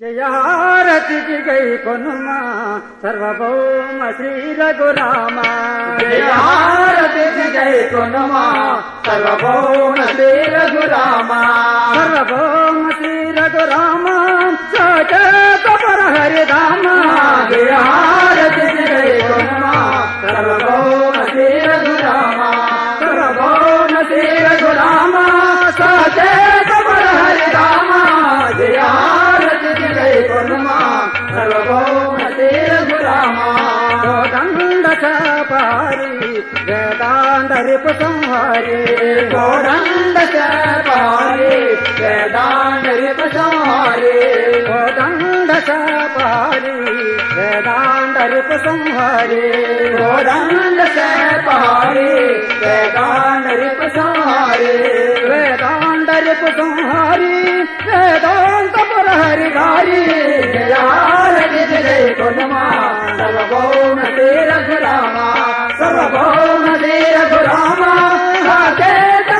जयारति गई कुनुमा सर्वभौम श्री रघुरामा। जयारति गई कुनुमा सर्वभौम श्री रघुरामा। सर्वभौम श्री रघुरामा जय पर हरि रामा जया पारी, वेदांत रिप संहारे गोदंड पारी वेदांत रिप संहारे गोदंड पारी वेदांत रिप संहारे गोदंड पारी वेदांत रिप संहारे वेदांत रिप संहारी वेदांत శ్రీ రఘురామ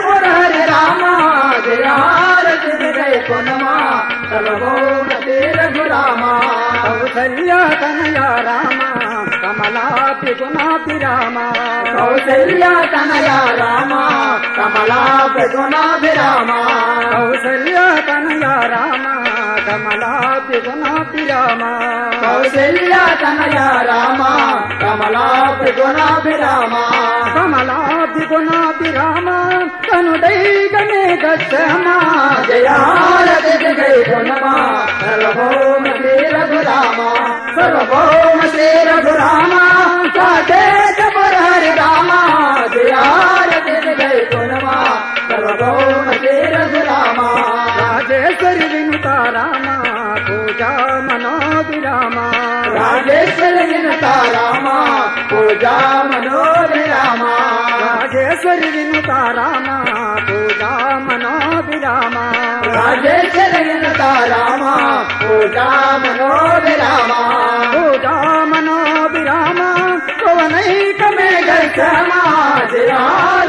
మురహరి రామ జయారతి జయ కొనుమా సర్వభౌమ శ్రీ కౌసల్య తనయ రామ కమలాపి గుణాపి రామ కౌశల్య తనయ రామ కమలా ప్రగుణాభిరామ కౌసల్య తనయ రామ కమలాపి గుణాపి రామ. కౌశల్య తనయ రామ కమలా ప్రగుణాభిరామ కమలాపి గుణాపి రామ కనుడై గణే గచ్చమ జయారతి జయ గుణమా సర్వభౌమ శ్రీ రఘురామ సర్వభౌమ శ్రీ రఘురామ సాకేత హరి రామ జయారతి జయ గుణమా సర్వభౌమ శ్రీ రఘురామ రాజేశ్వరి వినుత రామ పూజా మనోభిరామ రాజేశ్వరి వినత రామ. పూజా మనోభిరామ. రాజేశ్వరి వినుత రామ. పూజా మనోభిరామ. రాజేశ్వరి వినత రామ. పూజా మనోభిరామ. పూజా మనోభిరామ. పవనైకమే క్షమా జయా